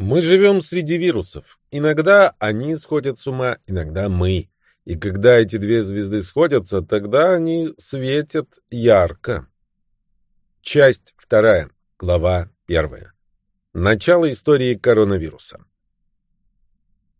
Мы живем среди вирусов. Иногда они сходят с ума, иногда мы. И когда эти две звезды сходятся, тогда они светят ярко. Часть вторая, глава первая. Начало истории коронавируса.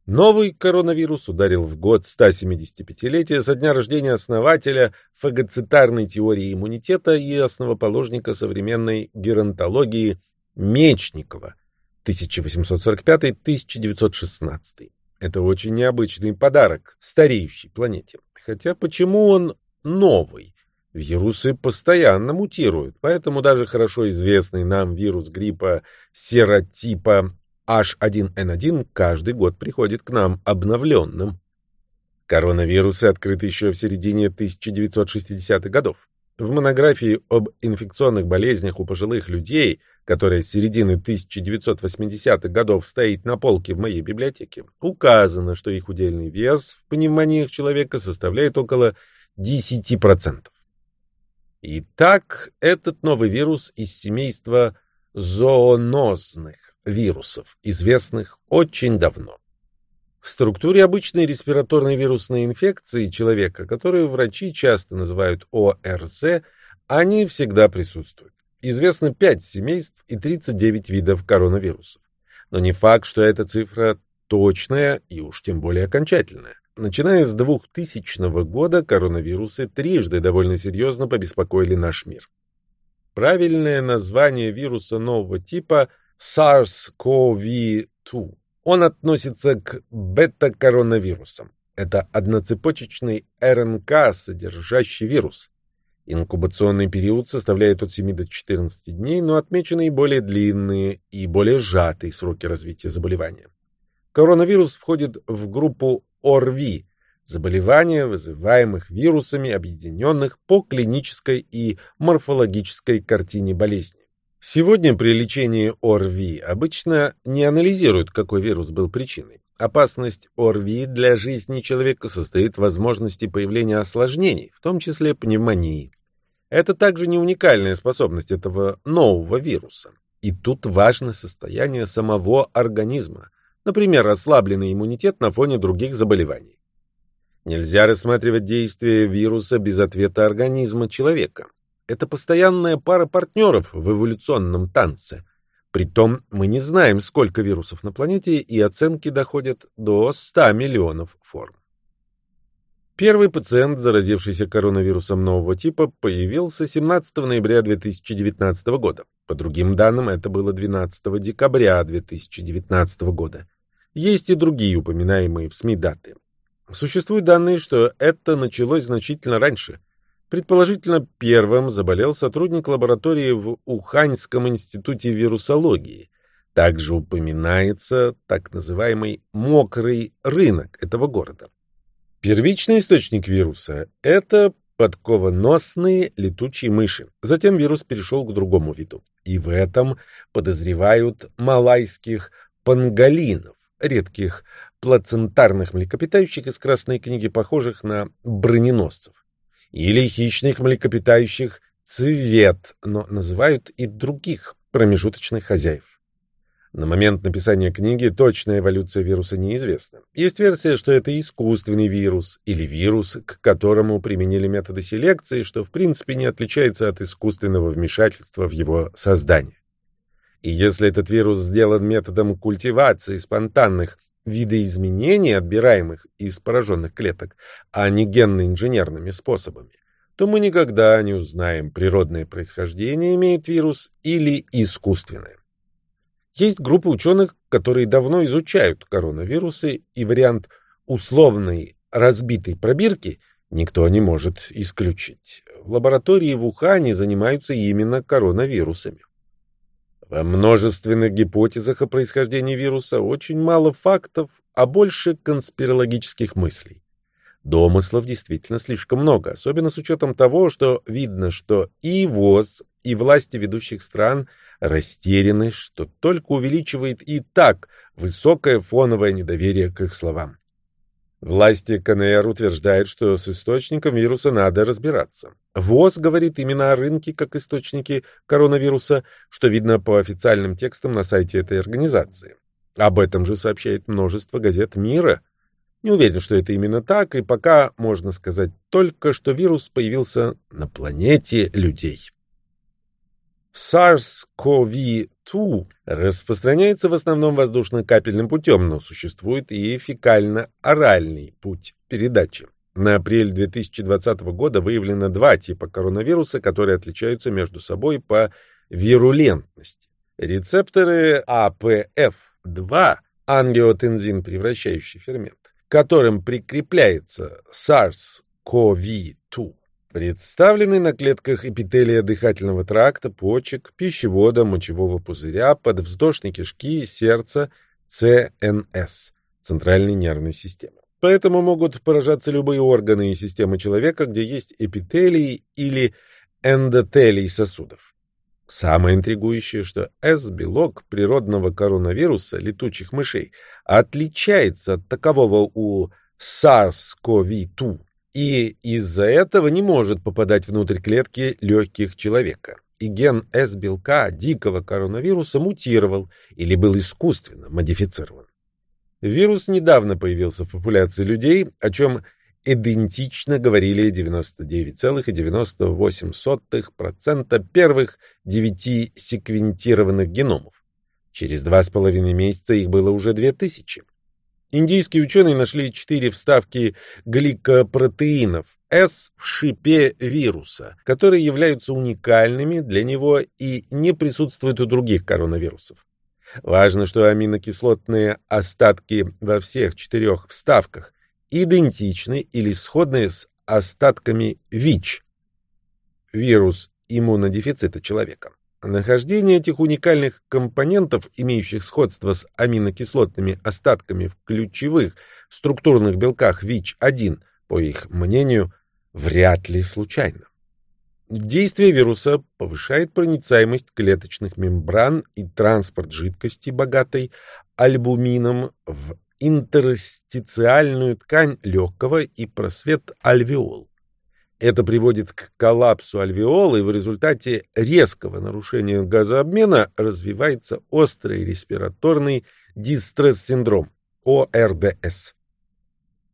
Новый коронавирус ударил в год 175-летия со дня рождения основателя фагоцитарной теории иммунитета и основоположника современной геронтологии Мечникова 1845-1916. Это очень необычный подарок стареющей планете. Хотя почему он новый? Вирусы постоянно мутируют, поэтому даже хорошо известный нам вирус гриппа серотипа H1N1 каждый год приходит к нам обновленным. Коронавирусы открыты еще в середине 1960-х годов. В монографии об инфекционных болезнях у пожилых людей, которая с середины 1980-х годов стоит на полке в моей библиотеке, указано, что их удельный вес в пневмониях человека составляет около 10%. Итак, этот новый вирус из семейства зоонозных вирусов, известных очень давно. В структуре обычной респираторной вирусной инфекции человека, которую врачи часто называют ОРЗ, они всегда присутствуют. Известно 5 семейств и 39 видов коронавирусов. Но не факт, что эта цифра точная и уж тем более окончательная. Начиная с 2000 года коронавирусы трижды довольно серьезно побеспокоили наш мир. Правильное название вируса нового типа SARS-CoV-2. Он относится к бета-коронавирусам. Это одноцепочечный РНК, содержащий вирус. Инкубационный период составляет от 7 до 14 дней, но отмечены и более длинные и более сжатые сроки развития заболевания. Коронавирус входит в группу ОРВИ – заболевания, вызываемых вирусами, объединенных по клинической и морфологической картине болезни. Сегодня при лечении ОРВИ обычно не анализируют, какой вирус был причиной. Опасность ОРВИ для жизни человека состоит в возможности появления осложнений, в том числе пневмонии. Это также не уникальная способность этого нового вируса. И тут важно состояние самого организма, например, ослабленный иммунитет на фоне других заболеваний. Нельзя рассматривать действие вируса без ответа организма человека. Это постоянная пара партнеров в эволюционном танце. Притом мы не знаем, сколько вирусов на планете, и оценки доходят до 100 миллионов форм. Первый пациент, заразившийся коронавирусом нового типа, появился 17 ноября 2019 года. По другим данным, это было 12 декабря 2019 года. Есть и другие упоминаемые в СМИ даты. Существуют данные, что это началось значительно раньше – Предположительно, первым заболел сотрудник лаборатории в Уханьском институте вирусологии. Также упоминается так называемый «мокрый рынок» этого города. Первичный источник вируса – это подковоносные летучие мыши. Затем вирус перешел к другому виду. И в этом подозревают малайских панголинов, редких плацентарных млекопитающих из Красной книги, похожих на броненосцев или хищных млекопитающих цвет, но называют и других промежуточных хозяев. На момент написания книги точная эволюция вируса неизвестна. Есть версия, что это искусственный вирус или вирус, к которому применили методы селекции, что в принципе не отличается от искусственного вмешательства в его создание. И если этот вирус сделан методом культивации спонтанных видоизменений, отбираемых из пораженных клеток, а не генно-инженерными способами, то мы никогда не узнаем, природное происхождение имеет вирус или искусственное. Есть группа ученых, которые давно изучают коронавирусы, и вариант условной разбитой пробирки никто не может исключить. В лаборатории в Ухане занимаются именно коронавирусами. Во множественных гипотезах о происхождении вируса очень мало фактов, а больше конспирологических мыслей. Домыслов действительно слишком много, особенно с учетом того, что видно, что и ВОЗ, и власти ведущих стран растеряны, что только увеличивает и так высокое фоновое недоверие к их словам. Власти КНР утверждают, что с источником вируса надо разбираться. ВОЗ говорит именно о рынке как источнике коронавируса, что видно по официальным текстам на сайте этой организации. Об этом же сообщает множество газет мира. Не уверен, что это именно так, и пока можно сказать только, что вирус появился на планете людей. SARS-CoV-2 распространяется в основном воздушно-капельным путем, но существует и фекально-оральный путь передачи. На апрель 2020 года выявлено два типа коронавируса, которые отличаются между собой по вирулентности. Рецепторы АПФ2, ангиотензин превращающий фермент, к которым прикрепляется SARS-CoV-2, представлены на клетках эпителия дыхательного тракта, почек, пищевода, мочевого пузыря, подвздошной кишки, сердца, ЦНС, центральной нервной системы. Поэтому могут поражаться любые органы и системы человека, где есть эпителий или эндотелий сосудов. Самое интригующее, что S-белок природного коронавируса летучих мышей отличается от такового у SARS-CoV-2 и из-за этого не может попадать внутрь клетки легких человека. И ген S-белка дикого коронавируса мутировал или был искусственно модифицирован. Вирус недавно появился в популяции людей, о чем идентично говорили 99,98% первых девяти секвентированных геномов. Через два с половиной месяца их было уже 2000. Индийские ученые нашли четыре вставки гликопротеинов S в шипе вируса, которые являются уникальными для него и не присутствуют у других коронавирусов. Важно, что аминокислотные остатки во всех четырех вставках идентичны или сходны с остатками ВИЧ, вирус иммунодефицита человека. Нахождение этих уникальных компонентов, имеющих сходство с аминокислотными остатками в ключевых структурных белках ВИЧ-1, по их мнению, вряд ли случайно. Действие вируса повышает проницаемость клеточных мембран и транспорт жидкости, богатой альбумином, в интерстициальную ткань легкого и просвет альвеол. Это приводит к коллапсу альвеолы, и в результате резкого нарушения газообмена развивается острый респираторный дистресс-синдром, ОРДС.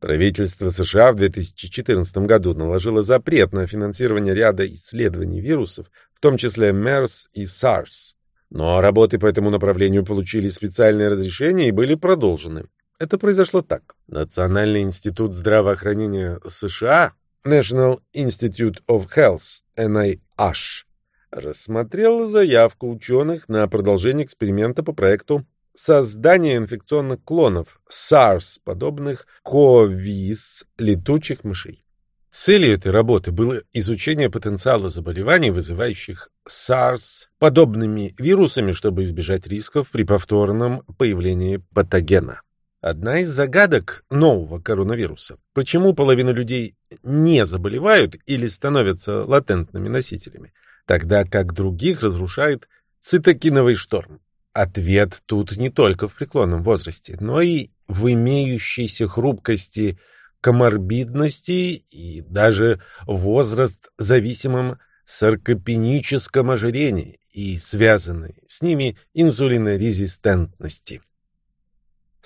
Правительство США в 2014 году наложило запрет на финансирование ряда исследований вирусов, в том числе MERS и SARS. Но работы по этому направлению получили специальное разрешение и были продолжены. Это произошло так. Национальный институт здравоохранения США, National Institute of Health, NIH, рассмотрел заявку ученых на продолжение эксперимента по проекту создание инфекционных клонов SARS, подобных COVID летучих мышей. Целью этой работы было изучение потенциала заболеваний, вызывающих SARS подобными вирусами, чтобы избежать рисков при повторном появлении патогена. Одна из загадок нового коронавируса – почему половина людей не заболевают или становятся латентными носителями, тогда как других разрушает цитокиновый шторм. Ответ тут не только в преклонном возрасте, но и в имеющейся хрупкости, коморбидности и даже возраст зависимом саркопеническом ожирении и связанной с ними инсулинорезистентности.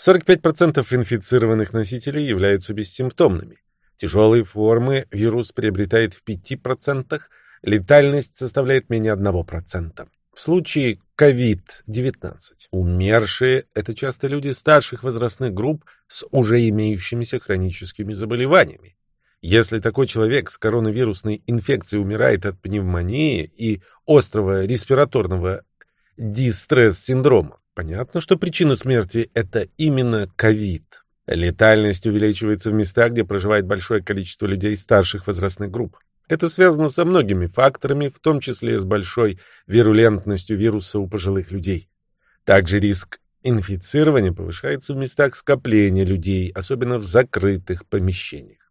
45% инфицированных носителей являются бессимптомными. Тяжелые формы вирус приобретает в 5%, летальность составляет менее 1%. В случае COVID-19 умершие – это часто люди старших возрастных групп с уже имеющимися хроническими заболеваниями. Если такой человек с коронавирусной инфекцией умирает от пневмонии и острого респираторного дистресс-синдрома, понятно, что причина смерти – это именно ковид. Летальность увеличивается в местах, где проживает большое количество людей старших возрастных групп. Это связано со многими факторами, в том числе с большой вирулентностью вируса у пожилых людей. Также риск инфицирования повышается в местах скопления людей, особенно в закрытых помещениях.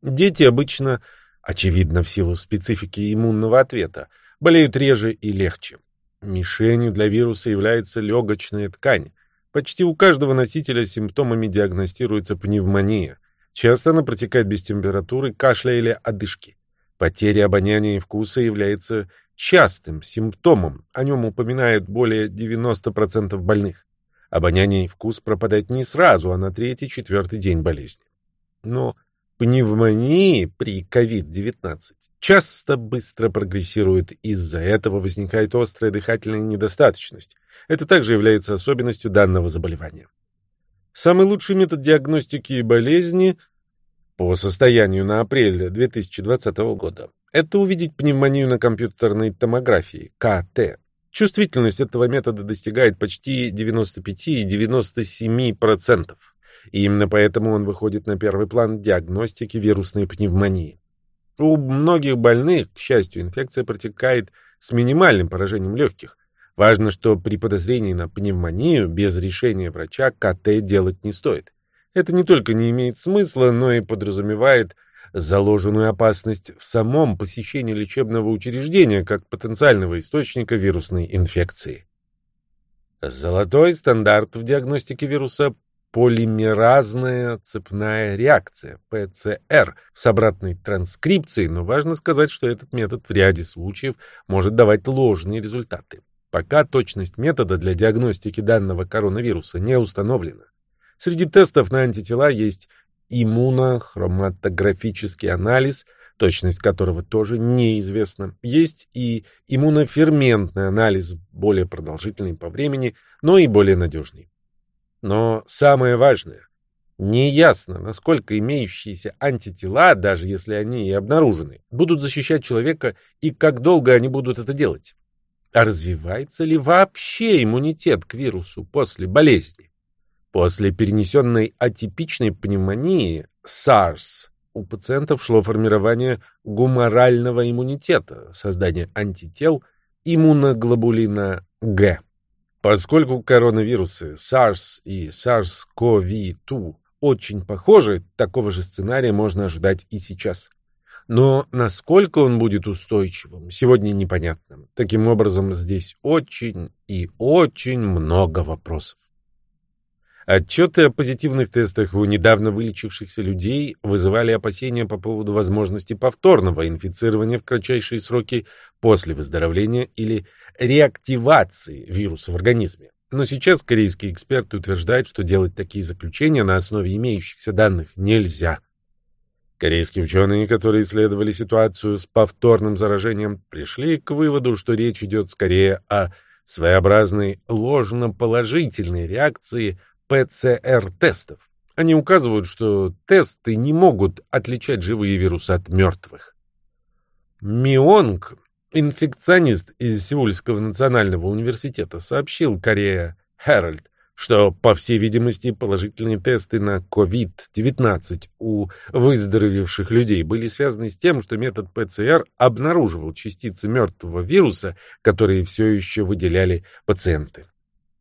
Дети обычно, очевидно в силу специфики иммунного ответа, болеют реже и легче. Мишенью для вируса является легочная ткань. Почти у каждого носителя симптомами диагностируется пневмония. Часто она протекает без температуры, кашля или одышки. Потеря обоняния и вкуса является частым симптомом, о нем упоминают более 90% больных. Обоняние и вкус пропадают не сразу, а на третий-четвертый день болезни. Но пневмонии при COVID-19 часто быстро прогрессирует, из-за этого возникает острая дыхательная недостаточность. Это также является особенностью данного заболевания. Самый лучший метод диагностики болезни по состоянию на апрель 2020 года – это увидеть пневмонию на компьютерной томографии, КТ. Чувствительность этого метода достигает почти 95-97%. И именно поэтому он выходит на первый план диагностики вирусной пневмонии. У многих больных, к счастью, инфекция протекает с минимальным поражением легких. Важно, что при подозрении на пневмонию без решения врача КТ делать не стоит. Это не только не имеет смысла, но и подразумевает заложенную опасность в самом посещении лечебного учреждения как потенциального источника вирусной инфекции. Золотой стандарт в диагностике вируса полимеразная цепная реакция, ПЦР, с обратной транскрипцией, но важно сказать, что этот метод в ряде случаев может давать ложные результаты. Пока точность метода для диагностики данного коронавируса не установлена. Среди тестов на антитела есть иммунохроматографический анализ, точность которого тоже неизвестна. Есть и иммуноферментный анализ, более продолжительный по времени, но и более надежный. Но самое важное, неясно, насколько имеющиеся антитела, даже если они и обнаружены, будут защищать человека и как долго они будут это делать. А развивается ли вообще иммунитет к вирусу после болезни? После перенесенной атипичной пневмонии SARS у пациентов шло формирование гуморального иммунитета, создание антител иммуноглобулина Г. Поскольку коронавирусы SARS и SARS-CoV-2 очень похожи, такого же сценария можно ожидать и сейчас. Но насколько он будет устойчивым, сегодня непонятно. Таким образом, здесь очень и очень много вопросов. Отчеты о позитивных тестах у недавно вылечившихся людей вызывали опасения по поводу возможности повторного инфицирования в кратчайшие сроки после выздоровления или реактивации вируса в организме. Но сейчас корейские эксперты утверждают, что делать такие заключения на основе имеющихся данных нельзя. Корейские ученые, которые исследовали ситуацию с повторным заражением, пришли к выводу, что речь идет скорее о своеобразной ложноположительной реакции ПЦР-тестов. Они указывают, что тесты не могут отличать живые вирусы от мертвых. Мионг, инфекционист из Сеульского национального университета, сообщил Корея Herald, что, по всей видимости, положительные тесты на COVID-19 у выздоровевших людей были связаны с тем, что метод ПЦР обнаруживал частицы мертвого вируса, которые все еще выделяли пациенты.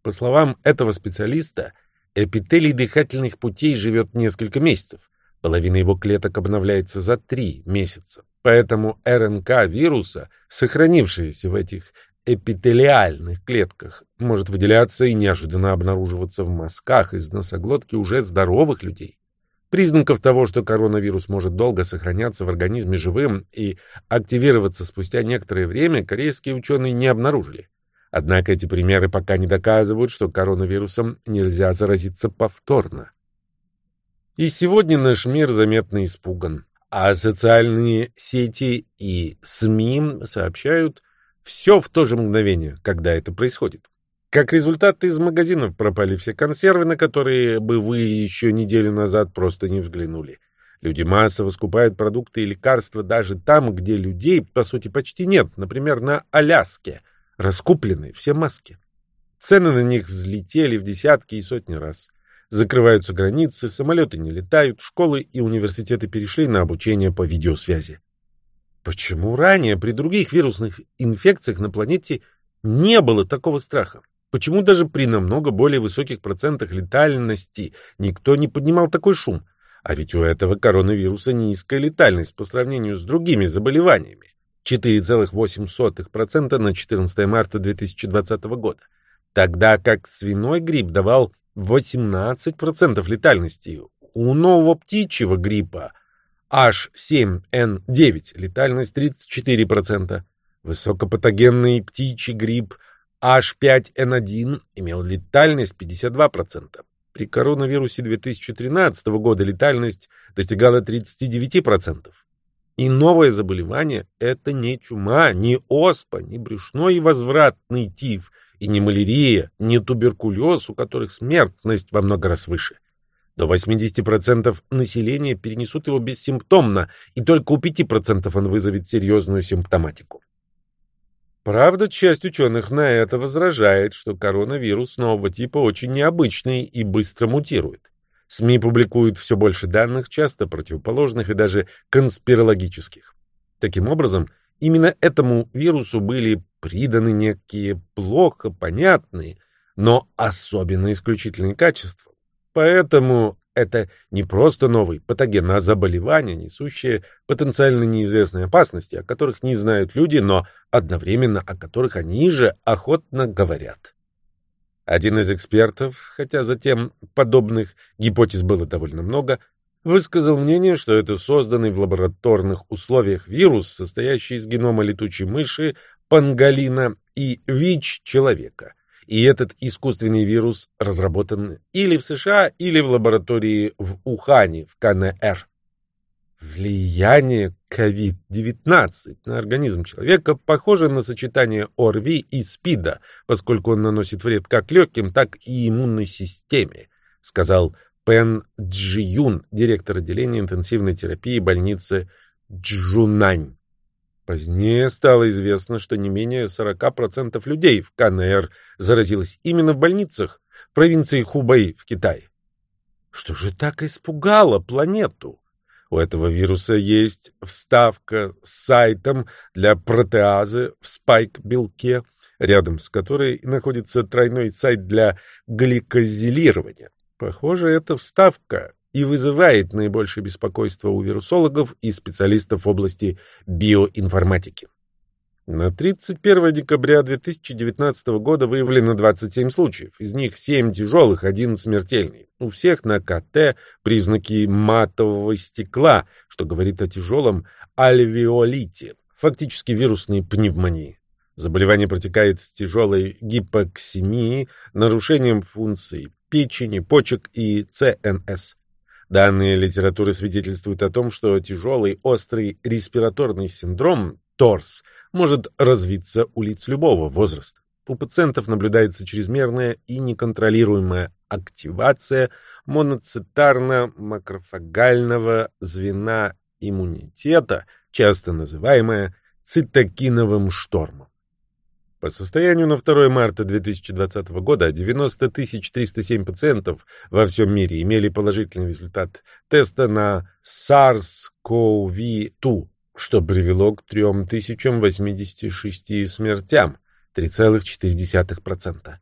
По словам этого специалиста, Эпителий дыхательных путей живет несколько месяцев. Половина его клеток обновляется за три месяца. Поэтому РНК вируса, сохранившаяся в этих эпителиальных клетках, может выделяться и неожиданно обнаруживаться в мазках из носоглотки уже здоровых людей. Признаков того, что коронавирус может долго сохраняться в организме живым и активироваться спустя некоторое время, корейские ученые не обнаружили. Однако эти примеры пока не доказывают, что коронавирусом нельзя заразиться повторно. И сегодня наш мир заметно испуган, а социальные сети и СМИ сообщают все в то же мгновение, когда это происходит. Как результат, из магазинов пропали все консервы, на которые бы вы еще неделю назад просто не взглянули. Люди массово скупают продукты и лекарства даже там, где людей, по сути, почти нет, например, на Аляске – Раскуплены все маски. Цены на них взлетели в десятки и сотни раз. Закрываются границы, самолеты не летают, школы и университеты перешли на обучение по видеосвязи. Почему ранее при других вирусных инфекциях на планете не было такого страха? Почему даже при намного более высоких процентах летальности никто не поднимал такой шум? А ведь у этого коронавируса низкая летальность по сравнению с другими заболеваниями. 4,8% на 14 марта 2020 года, тогда как свиной грипп давал 18% летальности. У нового птичьего гриппа H7N9 летальность 34%, высокопатогенный птичий грипп H5N1 имел летальность 52%. При коронавирусе 2013 года летальность достигала 39%. И новое заболевание – это не чума, не оспа, не брюшной и возвратный тиф, и не малярия, не туберкулез, у которых смертность во много раз выше. До 80% населения перенесут его бессимптомно, и только у 5% он вызовет серьезную симптоматику. Правда, часть ученых на это возражает, что коронавирус нового типа очень необычный и быстро мутирует. СМИ публикуют все больше данных, часто противоположных и даже конспирологических. Таким образом, именно этому вирусу были приданы некие плохо понятные, но особенно исключительные качества. Поэтому это не просто новый патоген, а заболевание, несущее потенциально неизвестные опасности, о которых не знают люди, но одновременно о которых они же охотно говорят. Один из экспертов, хотя затем подобных гипотез было довольно много, высказал мнение, что это созданный в лабораторных условиях вирус, состоящий из генома летучей мыши, панголина и ВИЧ человека – и этот искусственный вирус разработан или в США, или в лаборатории в Ухане, в КНР. Влияние COVID-19 на организм человека похоже на сочетание ОРВИ и СПИДа, поскольку он наносит вред как легким, так и иммунной системе, сказал Пен Джиюн, директор отделения интенсивной терапии больницы Джунань. Позднее стало известно, что не менее 40% людей в КНР заразилось именно в больницах провинции Хубэй в Китае. Что же так испугало планету? У этого вируса есть вставка с сайтом для протеазы в спайк-белке, рядом с которой находится тройной сайт для гликозилирования. Похоже, эта вставка и вызывает наибольшее беспокойство у вирусологов и специалистов в области биоинформатики. На 31 декабря 2019 года выявлено 27 случаев, из них 7 тяжелых, один смертельный. У всех на КТ признаки матового стекла, что говорит о тяжелом альвеолите, фактически вирусной пневмонии. Заболевание протекает с тяжелой гипоксимией, нарушением функций печени, почек и ЦНС. Данные литературы свидетельствуют о том, что тяжелый острый респираторный синдром ТОРС может развиться у лиц любого возраста. У пациентов наблюдается чрезмерная и неконтролируемая активация моноцитарно-макрофагального звена иммунитета, часто называемая цитокиновым штормом. По состоянию на 2 марта 2020 года 90 307 пациентов во всем мире имели положительный результат теста на SARS-CoV-2, что привело к 3086 смертям, 3,4%.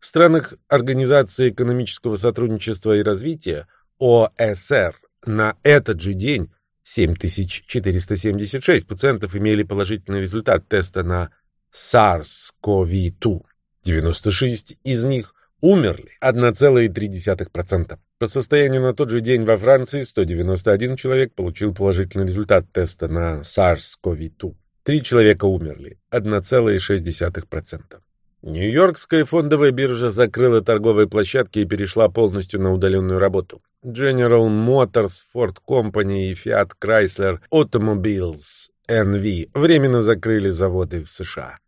В странах Организации экономического сотрудничества и развития ОСР на этот же день 7476 пациентов имели положительный результат теста на SARS-CoV-2. 96 из них умерли, 1,3%. По состоянию на тот же день во Франции 191 человек получил положительный результат теста на SARS-CoV-2. Три человека умерли, 1,6%. Нью-Йоркская фондовая биржа закрыла торговые площадки и перешла полностью на удаленную работу. General Motors, Ford Company и Fiat Chrysler Automobiles NV временно закрыли заводы в США.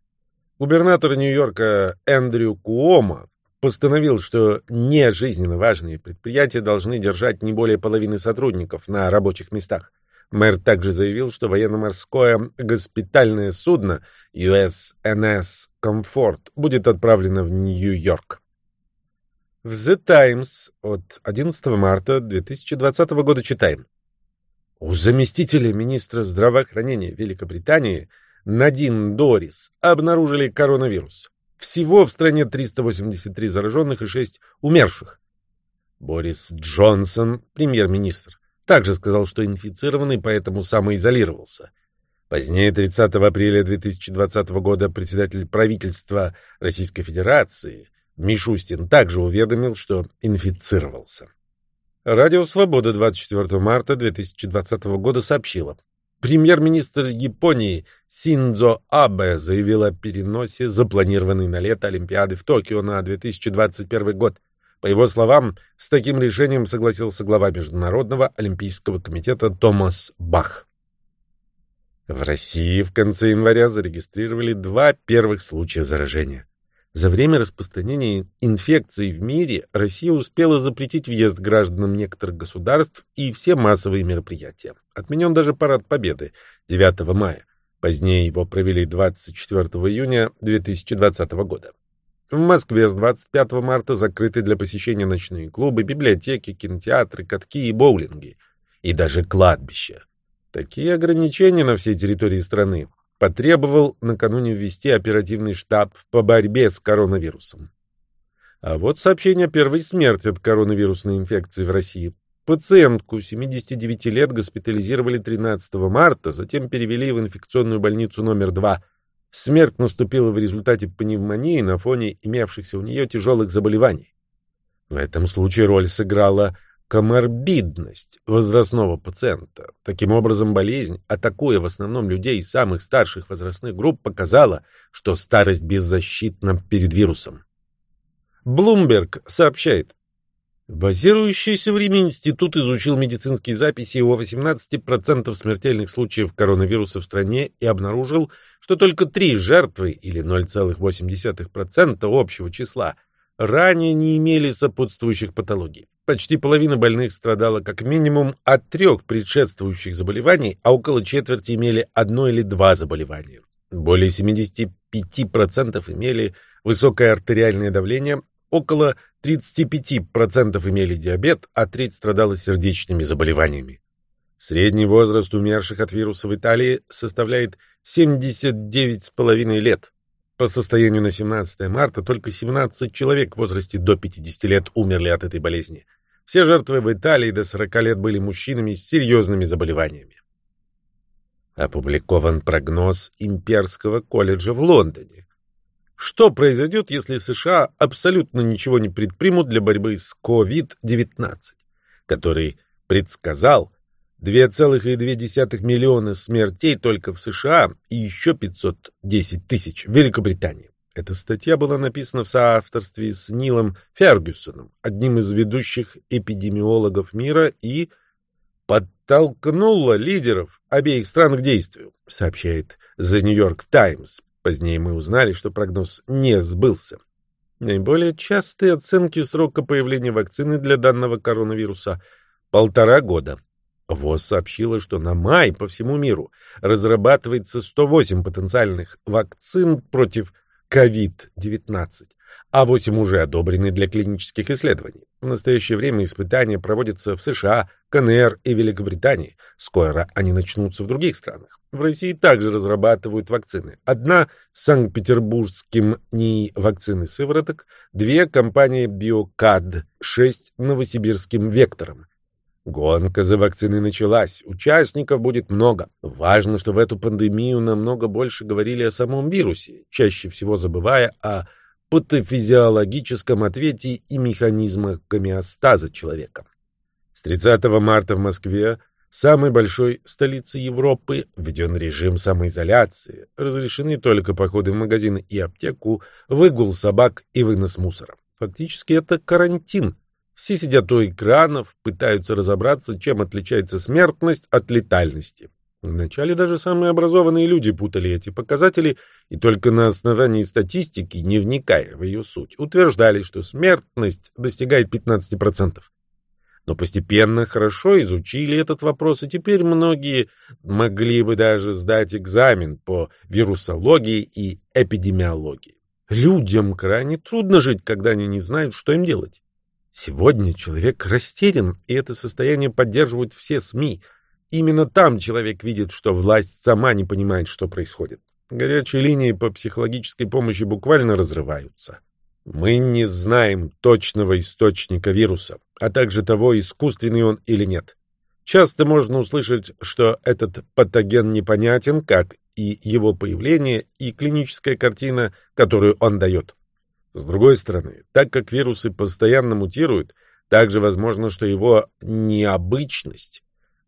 Губернатор Нью-Йорка Эндрю Куомо постановил, что не жизненно важные предприятия должны держать не более половины сотрудников на рабочих местах. Мэр также заявил, что военно-морское госпитальное судно USNS Comfort будет отправлено в Нью-Йорк. В The Times от 11 марта 2020 года читаем. У заместителя министра здравоохранения Великобритании Надин Дорис обнаружили коронавирус. Всего в стране 383 зараженных и 6 умерших. Борис Джонсон, премьер-министр, также сказал, что инфицированный, поэтому самоизолировался. Позднее, 30 апреля 2020 года, председатель правительства Российской Федерации Мишустин также уведомил, что инфицировался. Радио «Свобода» 24 марта 2020 года сообщило. Премьер-министр Японии Синдзо Абе заявил о переносе запланированной на лето Олимпиады в Токио на 2021 год. По его словам, с таким решением согласился глава Международного олимпийского комитета Томас Бах. В России в конце января зарегистрировали два первых случая заражения. За время распространения инфекции в мире Россия успела запретить въезд гражданам некоторых государств и все массовые мероприятия. Отменен даже парад Победы 9 мая. Позднее его провели 24 июня 2020 года. В Москве с 25 марта закрыты для посещения ночные клубы, библиотеки, кинотеатры, катки и боулинги. И даже кладбища. Такие ограничения на всей территории страны потребовал накануне ввести оперативный штаб по борьбе с коронавирусом. А вот сообщение о первой смерти от коронавирусной инфекции в России. Пациентку 79 лет госпитализировали 13 марта, затем перевели в инфекционную больницу номер 2. Смерть наступила в результате пневмонии на фоне имевшихся у нее тяжелых заболеваний. В этом случае роль сыграла коморбидность возрастного пациента. Таким образом, болезнь, атакуя в основном людей из самых старших возрастных групп, показала, что старость беззащитна перед вирусом. Блумберг сообщает, Базирующийся в Риме институт изучил медицинские записи о 18% смертельных случаев коронавируса в стране и обнаружил, что только три жертвы, или 0,8% общего числа, ранее не имели сопутствующих патологий. Почти половина больных страдала как минимум от трех предшествующих заболеваний, а около четверти имели одно или два заболевания. Более 75% имели высокое артериальное давление, около 35% имели диабет, а треть страдала сердечными заболеваниями. Средний возраст умерших от вируса в Италии составляет 79,5 лет. По состоянию на 17 марта только 17 человек в возрасте до 50 лет умерли от этой болезни. Все жертвы в Италии до 40 лет были мужчинами с серьезными заболеваниями. Опубликован прогноз Имперского колледжа в Лондоне. Что произойдет, если США абсолютно ничего не предпримут для борьбы с COVID-19, который предсказал 2,2 миллиона смертей только в США и еще 510 тысяч в Великобритании. Эта статья была написана в соавторстве с Нилом Фергюсоном, одним из ведущих эпидемиологов мира, и подтолкнула лидеров обеих стран к действию, сообщает The New York Times. Позднее мы узнали, что прогноз не сбылся. Наиболее частые оценки срока появления вакцины для данного коронавируса – полтора года. ВОЗ сообщила, что на май по всему миру разрабатывается 108 потенциальных вакцин против COVID-19, а 8 уже одобрены для клинических исследований. В настоящее время испытания проводятся в США, КНР и Великобритании. Скоро они начнутся в других странах. В России также разрабатывают вакцины. Одна Санкт-Петербургским НИИ вакцины сывороток, две компании Биокад, шесть новосибирским вектором. Гонка за вакциной началась, участников будет много. Важно, что в эту пандемию намного больше говорили о самом вирусе, чаще всего забывая о патофизиологическом ответе и механизмах гомеостаза человека. С 30 марта в Москве, самой большой столице Европы, введен режим самоизоляции, разрешены только походы в магазины и аптеку, выгул собак и вынос мусора. Фактически это карантин – все сидят у экранов, пытаются разобраться, чем отличается смертность от летальности. Вначале даже самые образованные люди путали эти показатели и только на основании статистики, не вникая в ее суть, утверждали, что смертность достигает 15%. Но постепенно хорошо изучили этот вопрос, и теперь многие могли бы даже сдать экзамен по вирусологии и эпидемиологии. Людям крайне трудно жить, когда они не знают, что им делать. Сегодня человек растерян, и это состояние поддерживают все СМИ. Именно там человек видит, что власть сама не понимает, что происходит. Горячие линии по психологической помощи буквально разрываются. Мы не знаем точного источника вируса, а также того, искусственный он или нет. Часто можно услышать, что этот патоген непонятен, как и его появление, и клиническая картина, которую он дает. С другой стороны, так как вирусы постоянно мутируют, также возможно, что его необычность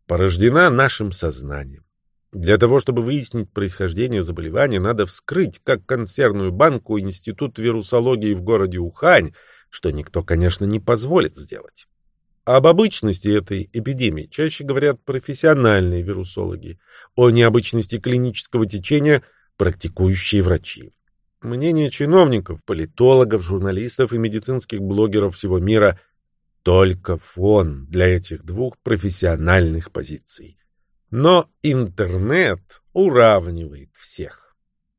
порождена нашим сознанием. Для того, чтобы выяснить происхождение заболевания, надо вскрыть как консервную банку Институт вирусологии в городе Ухань, что никто, конечно, не позволит сделать. Об обычности этой эпидемии чаще говорят профессиональные вирусологи, о необычности клинического течения – практикующие врачи. Мнение чиновников, политологов, журналистов и медицинских блогеров всего мира – только фон для этих двух профессиональных позиций. Но интернет уравнивает всех.